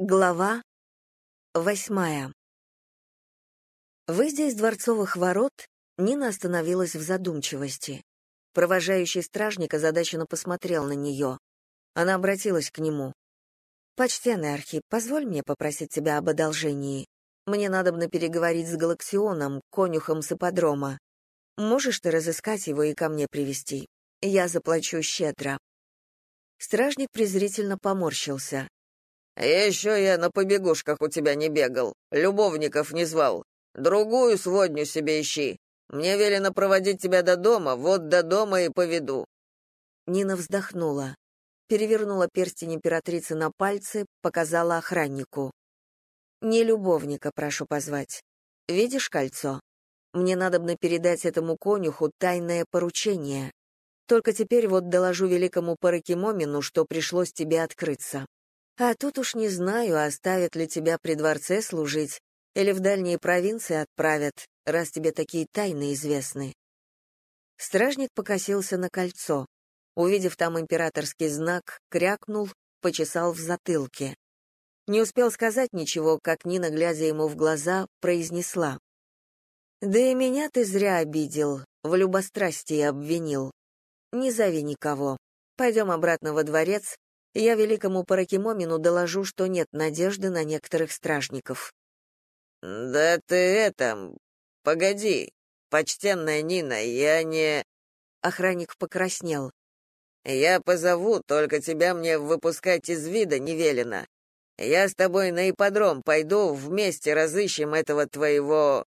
Глава восьмая. Выйдя из дворцовых ворот, Нина остановилась в задумчивости. Провожающий стражник озадаченно посмотрел на нее. Она обратилась к нему. «Почтенный Архип, позволь мне попросить тебя об одолжении. Мне надобно переговорить с Галаксионом, конюхом с ипподрома. Можешь ты разыскать его и ко мне привести? Я заплачу щедро». Стражник презрительно поморщился. Еще я на побегушках у тебя не бегал, любовников не звал. Другую сводню себе ищи. Мне велено проводить тебя до дома, вот до дома и поведу». Нина вздохнула, перевернула перстень императрицы на пальцы, показала охраннику. «Не любовника прошу позвать. Видишь кольцо? Мне надобно передать этому конюху тайное поручение. Только теперь вот доложу великому Паракимомину, что пришлось тебе открыться. А тут уж не знаю, оставят ли тебя при дворце служить или в дальние провинции отправят, раз тебе такие тайны известны. Стражник покосился на кольцо. Увидев там императорский знак, крякнул, почесал в затылке. Не успел сказать ничего, как Нина, глядя ему в глаза, произнесла. «Да и меня ты зря обидел, в любострастии обвинил. Не зови никого. Пойдем обратно во дворец, я великому Паракимомину доложу, что нет надежды на некоторых стражников. «Да ты это... Погоди, почтенная Нина, я не...» Охранник покраснел. «Я позову, только тебя мне выпускать из вида не велено. Я с тобой на ипподром пойду, вместе разыщем этого твоего...»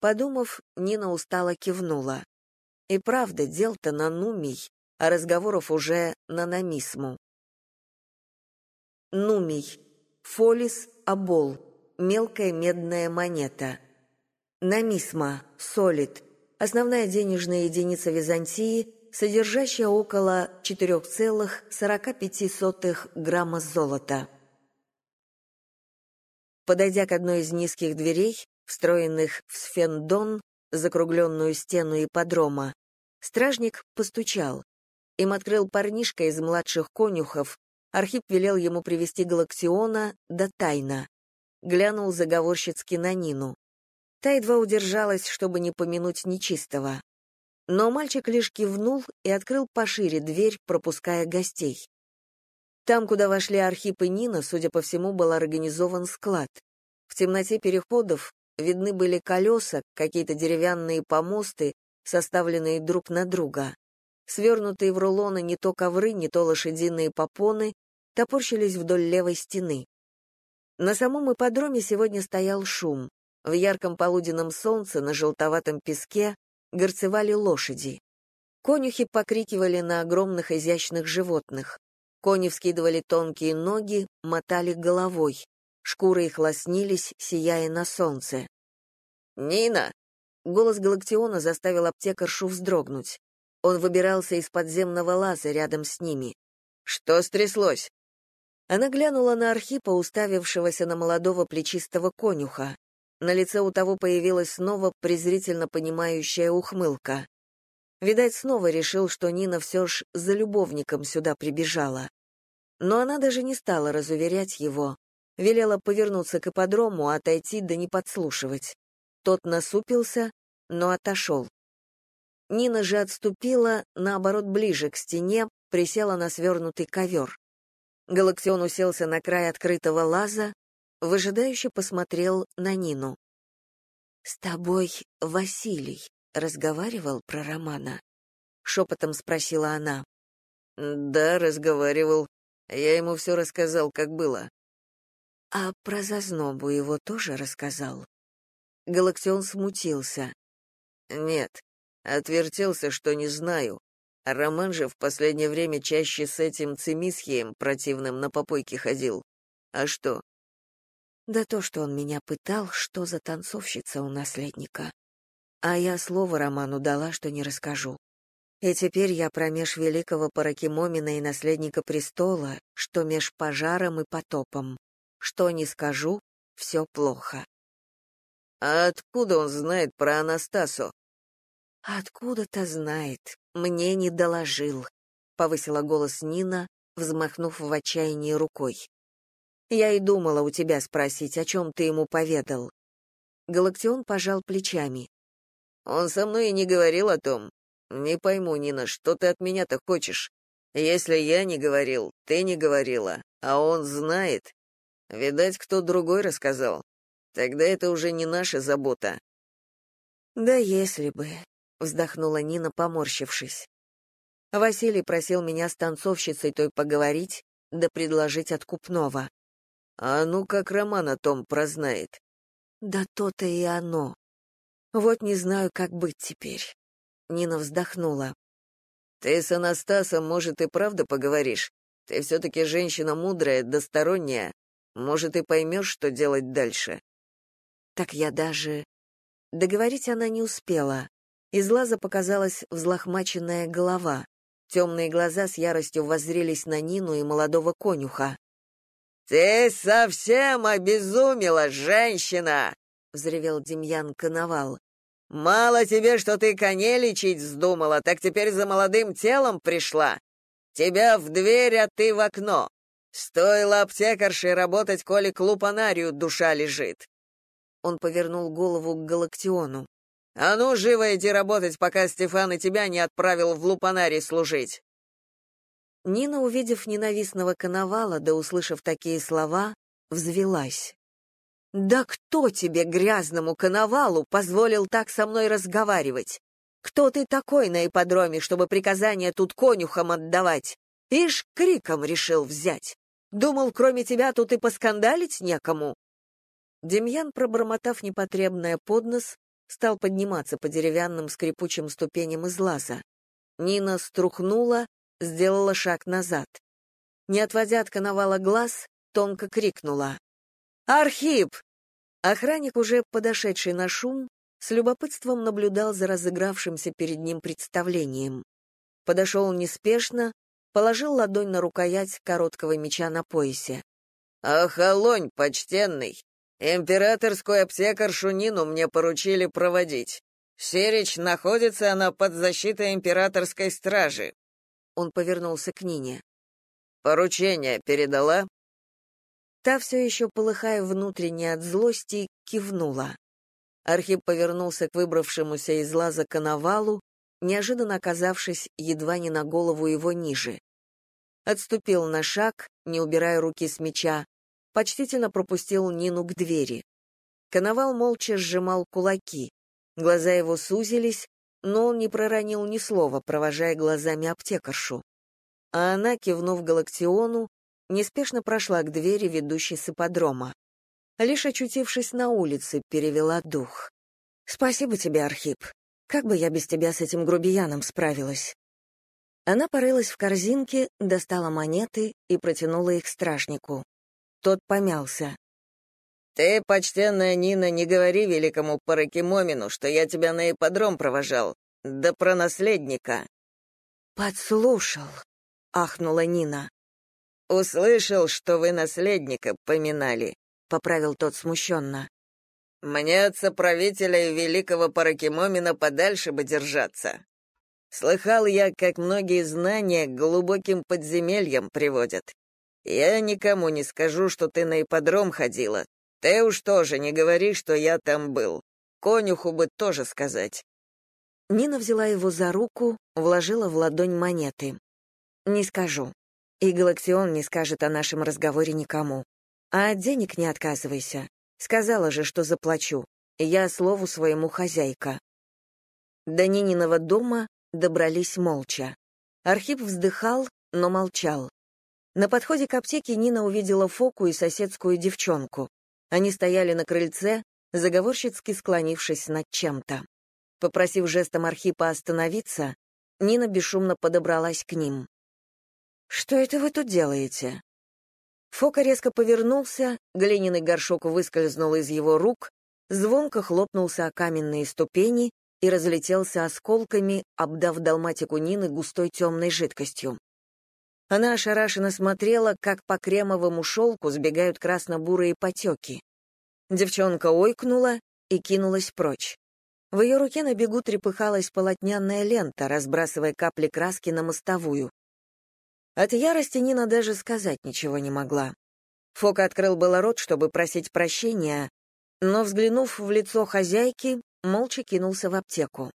Подумав, Нина устало кивнула. И правда, дел-то на нумий, а разговоров уже на намисму. Нумий. Фолис абол. Мелкая медная монета. Намисма. Солид. Основная денежная единица Византии, содержащая около 4,45 грамма золота. Подойдя к одной из низких дверей, встроенных в сфендон, закругленную стену ипподрома, стражник постучал. Им открыл парнишка из младших конюхов, Архип велел ему привести Галаксиона да тайна. Глянул заговорщицки на Нину. Та едва удержалась, чтобы не помянуть нечистого. Но мальчик лишь кивнул и открыл пошире дверь, пропуская гостей. Там, куда вошли Архип и Нина, судя по всему, был организован склад. В темноте переходов видны были колеса, какие-то деревянные помосты, составленные друг на друга. Свернутые в рулоны не то ковры, не то лошадиные попоны, топорщились вдоль левой стены. На самом ипподроме сегодня стоял шум. В ярком полуденном солнце на желтоватом песке горцевали лошади. Конюхи покрикивали на огромных изящных животных. Кони вскидывали тонкие ноги, мотали головой. Шкуры их лоснились, сияя на солнце. «Нина!» Голос Галактиона заставил аптекаршу вздрогнуть. Он выбирался из подземного лаза рядом с ними. «Что стряслось?» Она глянула на Архипа, уставившегося на молодого плечистого конюха. На лице у того появилась снова презрительно понимающая ухмылка. Видать, снова решил, что Нина все ж за любовником сюда прибежала. Но она даже не стала разуверять его, велела повернуться к ипподрому, отойти да не подслушивать. Тот насупился, но отошел. Нина же отступила, наоборот, ближе к стене, присела на свернутый ковер. Галаксион уселся на край открытого лаза, выжидающе посмотрел на Нину. «С тобой Василий разговаривал про Романа?» — шепотом спросила она. «Да, разговаривал. Я ему все рассказал, как было». «А про зазнобу его тоже рассказал?» Галаксион смутился. «Нет, отвертелся, что не знаю. Роман же в последнее время чаще с этим цимисхием противным на попойке ходил. А что? Да то, что он меня пытал, что за танцовщица у наследника. А я слово Роману дала, что не расскажу. И теперь я промеж великого Паракимомина и наследника престола, что меж пожаром и потопом. Что не скажу, все плохо. А откуда он знает про Анастасу? Откуда-то знает, мне не доложил, повысила голос Нина, взмахнув в отчаянии рукой. Я и думала у тебя спросить, о чем ты ему поведал. Галактион пожал плечами. Он со мной и не говорил о том. Не пойму, Нина, что ты от меня-то хочешь? Если я не говорил, ты не говорила, а он знает. Видать, кто другой рассказал. Тогда это уже не наша забота. Да если бы, вздохнула Нина, поморщившись. Василий просил меня с танцовщицей той поговорить, да предложить откупного. А ну как Роман о том прознает? Да то-то и оно. Вот не знаю, как быть теперь. Нина вздохнула. Ты с Анастасом, может, и правда поговоришь? Ты все-таки женщина мудрая, досторонняя. Может, и поймешь, что делать дальше. Так я даже... Договорить она не успела. Из лаза показалась взлохмаченная голова. Темные глаза с яростью воззрелись на Нину и молодого конюха. «Ты совсем обезумела, женщина!» — взревел Демьян Коновал. «Мало тебе, что ты коней лечить вздумала, так теперь за молодым телом пришла. Тебя в дверь, а ты в окно. Стоило аптекарше работать, коли к лупанарию душа лежит». Он повернул голову к Галактиону. А ну, живо иди работать, пока Стефан и тебя не отправил в лупанарий служить. Нина, увидев ненавистного коновала, да услышав такие слова, взвелась. «Да кто тебе, грязному коновалу, позволил так со мной разговаривать? Кто ты такой на ипподроме, чтобы приказания тут конюхам отдавать? Ишь, криком решил взять. Думал, кроме тебя тут и поскандалить некому?» Демьян, пробормотав непотребное под нос, стал подниматься по деревянным скрипучим ступеням из лаза. Нина струхнула, сделала шаг назад. Не отводя от коновала глаз, тонко крикнула. «Архип!» Охранник, уже подошедший на шум, с любопытством наблюдал за разыгравшимся перед ним представлением. Подошел неспешно, положил ладонь на рукоять короткого меча на поясе. «Охолонь, почтенный! Императорскую аптекаршу Нину мне поручили проводить. Серич находится она под защитой императорской стражи. Он повернулся к Нине. Поручение передала? Та все еще полыхая внутренне от злости, кивнула. Архип повернулся к выбравшемуся из лаза коновалу, неожиданно оказавшись едва не на голову его ниже. Отступил на шаг, не убирая руки с меча, почтительно пропустил Нину к двери. Коновал молча сжимал кулаки. Глаза его сузились, но он не проронил ни слова, провожая глазами аптекаршу. А она, кивнув Галактиону, неспешно прошла к двери, ведущей с ипподрома. Лишь очутившись на улице, перевела дух. «Спасибо тебе, Архип. Как бы я без тебя с этим грубияном справилась?» Она порылась в корзинке, достала монеты и протянула их стражнику. Тот помялся. «Ты, почтенная Нина, не говори великому Паракимомину, что я тебя на ипподром провожал. Да про наследника». «Подслушал», — ахнула Нина. «Услышал, что вы наследника поминали», — поправил тот смущенно. «Мне от соправителя и великого Паракимомина подальше бы держаться. Слыхал я, как многие знания к глубоким подземельям приводят. Я никому не скажу, что ты на ипподром ходила. Ты уж тоже не говори, что я там был. Конюху бы тоже сказать». Нина взяла его за руку, вложила в ладонь монеты. «Не скажу. И Галактион не скажет о нашем разговоре никому. А от денег не отказывайся. Сказала же, что заплачу. Я слову своему хозяйка». До Нининого дома добрались молча. Архип вздыхал, но молчал. На подходе к аптеке Нина увидела Фоку и соседскую девчонку. Они стояли на крыльце, заговорщицки склонившись над чем-то. Попросив жестом Архипа остановиться, Нина бесшумно подобралась к ним. «Что это вы тут делаете?» Фока резко повернулся, глиняный горшок выскользнул из его рук, звонко хлопнулся о каменные ступени и разлетелся осколками, обдав далматику Нины густой темной жидкостью. Она ошарашенно смотрела, как по кремовому шелку сбегают красно-бурые потеки. Девчонка ойкнула и кинулась прочь. В ее руке на бегу трепыхалась полотняная лента, разбрасывая капли краски на мостовую. От ярости Нина даже сказать ничего не могла. Фока открыл было рот, чтобы просить прощения, но, взглянув в лицо хозяйки, молча кинулся в аптеку.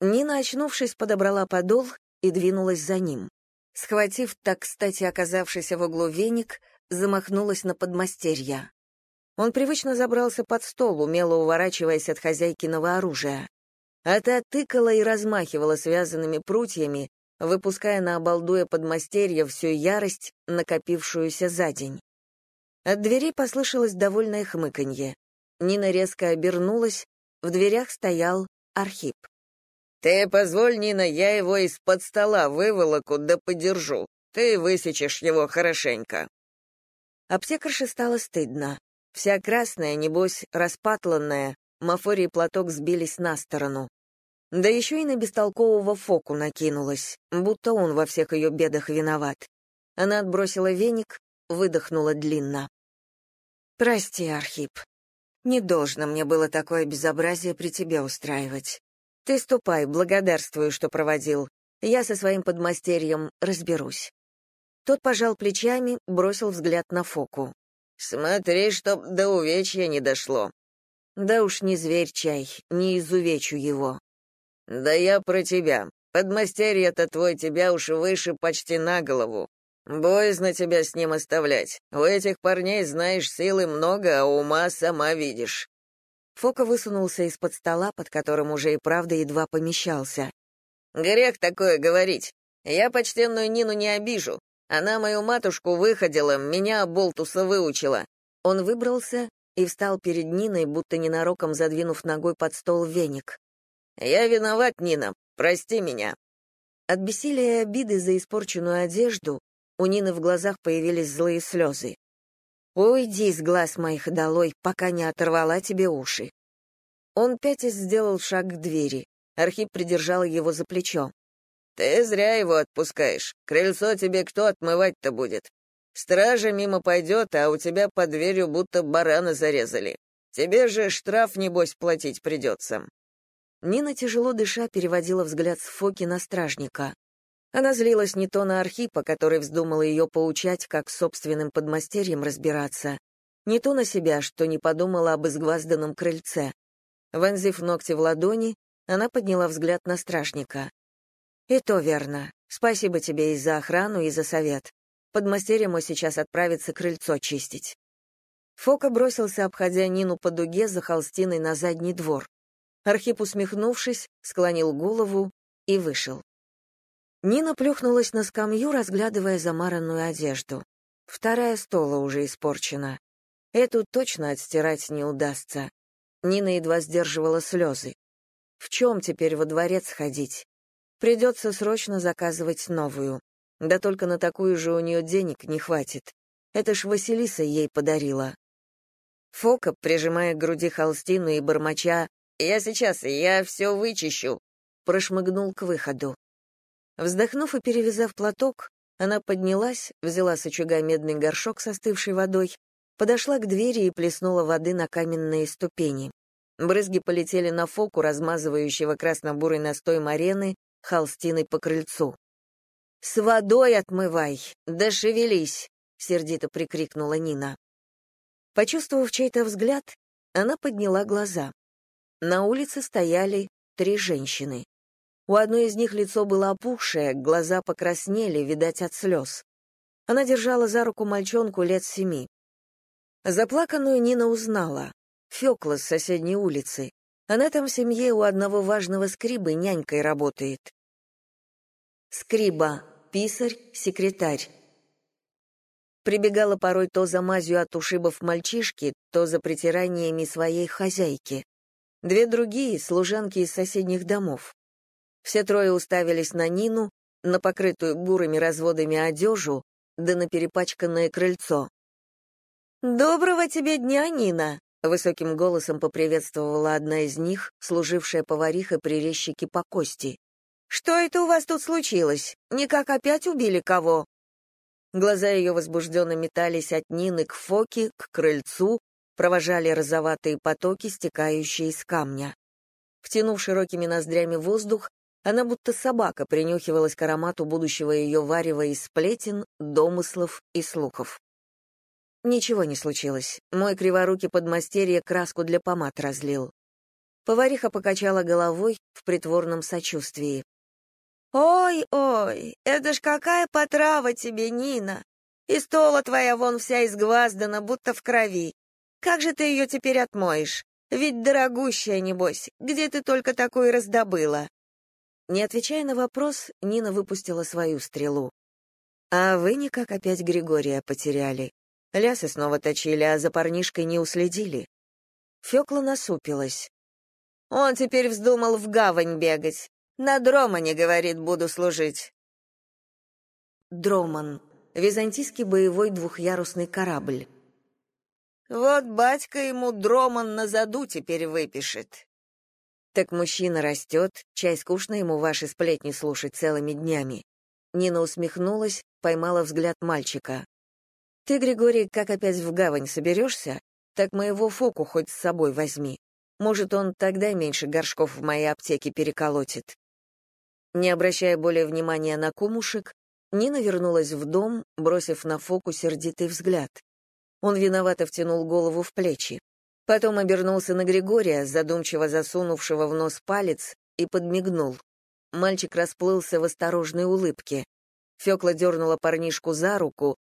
Нина, очнувшись, подобрала подол и двинулась за ним. Схватив так, кстати, оказавшийся в углу веник, замахнулась на подмастерья. Он привычно забрался под стол, умело уворачиваясь от хозяйкиного оружия. А та тыкала и размахивала связанными прутьями, выпуская на обалдуя подмастерья всю ярость, накопившуюся за день. От двери послышалось довольное хмыканье. Нина резко обернулась, в дверях стоял Архип. «Ты позволь, Нина, я его из-под стола выволоку да подержу. Ты высечешь его хорошенько». Аптекарше стало стыдно. Вся красная, небось, распатланная, Мафори и платок сбились на сторону. Да еще и на бестолкового Фоку накинулась, будто он во всех ее бедах виноват. Она отбросила веник, выдохнула длинно. «Прости, Архип. Не должно мне было такое безобразие при тебе устраивать. Ты ступай, благодарствую, что проводил. Я со своим подмастерьем разберусь». Тот пожал плечами, бросил взгляд на Фоку. «Смотри, чтоб до увечья не дошло». «Да уж не зверь чай, не изувечу его». «Да я про тебя. Подмастерье-то твой тебя уж выше почти на голову. Боязно тебя с ним оставлять. У этих парней, знаешь, силы много, а ума сама видишь». Фока высунулся из-под стола, под которым уже и правда едва помещался. «Грех такое говорить. Я почтенную Нину не обижу. Она мою матушку выходила, меня болтуса выучила». Он выбрался и встал перед Ниной, будто ненароком задвинув ногой под стол веник. «Я виноват, Нина. Прости меня». От бессилия и обиды за испорченную одежду у Нины в глазах появились злые слезы. «Уйди из глаз моих долой, пока не оторвала тебе уши». Он пятясь сделал шаг к двери. Архип придержал его за плечо. «Ты зря его отпускаешь. Крыльцо тебе кто отмывать-то будет? Стража мимо пойдет, а у тебя под дверью будто барана зарезали. Тебе же штраф, небось, платить придется». Нина, тяжело дыша, переводила взгляд с Фоки на стражника. Она злилась не то на Архипа, который вздумал ее поучать, как собственным подмастерьем разбираться, не то на себя, что не подумала об изгвазданном крыльце. Вонзив ногти в ладони, она подняла взгляд на стражника. «И то верно. Спасибо тебе и за охрану, и за совет. Подмастерье мой сейчас отправится крыльцо чистить». Фока бросился, обходя Нину по дуге за холстиной на задний двор. Архип, усмехнувшись, склонил голову и вышел. Нина плюхнулась на скамью, разглядывая замаранную одежду. Вторая стола уже испорчена. Эту точно отстирать не удастся. Нина едва сдерживала слезы. В чем теперь во дворец ходить? Придется срочно заказывать новую. Да только на такую же у нее денег не хватит. Это ж Василиса ей подарила. Фока, прижимая к груди холстину и бормоча «Я сейчас, я все вычищу», прошмыгнул к выходу. Вздохнув и перевязав платок, она поднялась, взяла с очага медный горшок с остывшей водой, подошла к двери и плеснула воды на каменные ступени. Брызги полетели на фоку, размазывающего красно-бурый настой марены, холстиной по крыльцу. «С водой отмывай! Да шевелись!» — сердито прикрикнула Нина. Почувствовав чей-то взгляд, она подняла глаза. На улице стояли три женщины. У одной из них лицо было опухшее, глаза покраснели, видать, от слез. Она держала за руку мальчонку лет семи. Заплаканную Нина узнала. Фёкла с соседней улицы. Она там в семье у одного важного скрибы нянькой работает. Скриба, писарь, секретарь. Прибегала порой то за мазью от ушибов мальчишки, то за притираниями своей хозяйки. Две другие — служанки из соседних домов. Все трое уставились на Нину, на покрытую бурыми разводами одежу, да на перепачканное крыльцо. «Доброго тебе дня, Нина!» — высоким голосом поприветствовала одна из них, служившая поварихой при резчике по кости. «Что это у вас тут случилось? Никак опять убили кого?» Глаза ее возбужденно метались от Нины к Фоке, к крыльцу, провожали розоватые потоки, стекающие из камня. Втянув широкими ноздрями воздух, она будто собака принюхивалась к аромату будущего ее варева из сплетен, домыслов и слухов. Ничего не случилось. Мой криворукий подмастерье краску для помад разлил. Повариха покачала головой в притворном сочувствии. «Ой-ой, это ж какая потрава тебе, Нина! И стола твоя вон вся изгваздана, будто в крови. Как же ты ее теперь отмоешь? Ведь дорогущая, небось. Где ты только такое раздобыла?» Не отвечая на вопрос, Нина выпустила свою стрелу. «А вы никак опять Григория потеряли. Лясы снова точили, а за парнишкой не уследили». Фёкла насупилась. Он теперь вздумал в гавань бегать. На Дромане, говорит, буду служить. Дроман. Византийский боевой двухъярусный корабль. Вот батька ему Дроман на заду теперь выпишет. Так мужчина растет, чай скучно ему ваши сплетни слушать целыми днями. Нина усмехнулась, поймала взгляд мальчика. Ты, Григорий, как опять в гавань соберешься, так моего Фоку хоть с собой возьми. Может, он тогда меньше горшков в моей аптеке переколотит. Не обращая более внимания на кумушек, Нина вернулась в дом, бросив на Фоку сердитый взгляд. Он виновато втянул голову в плечи. Потом обернулся на Григория, задумчиво засунувшего в нос палец, и подмигнул. Мальчик расплылся в осторожной улыбке. Фёкла дернула парнишку за руку,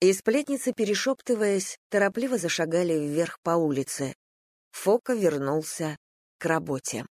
и сплетницы, перешептываясь, торопливо зашагали вверх по улице. Фока вернулся к работе.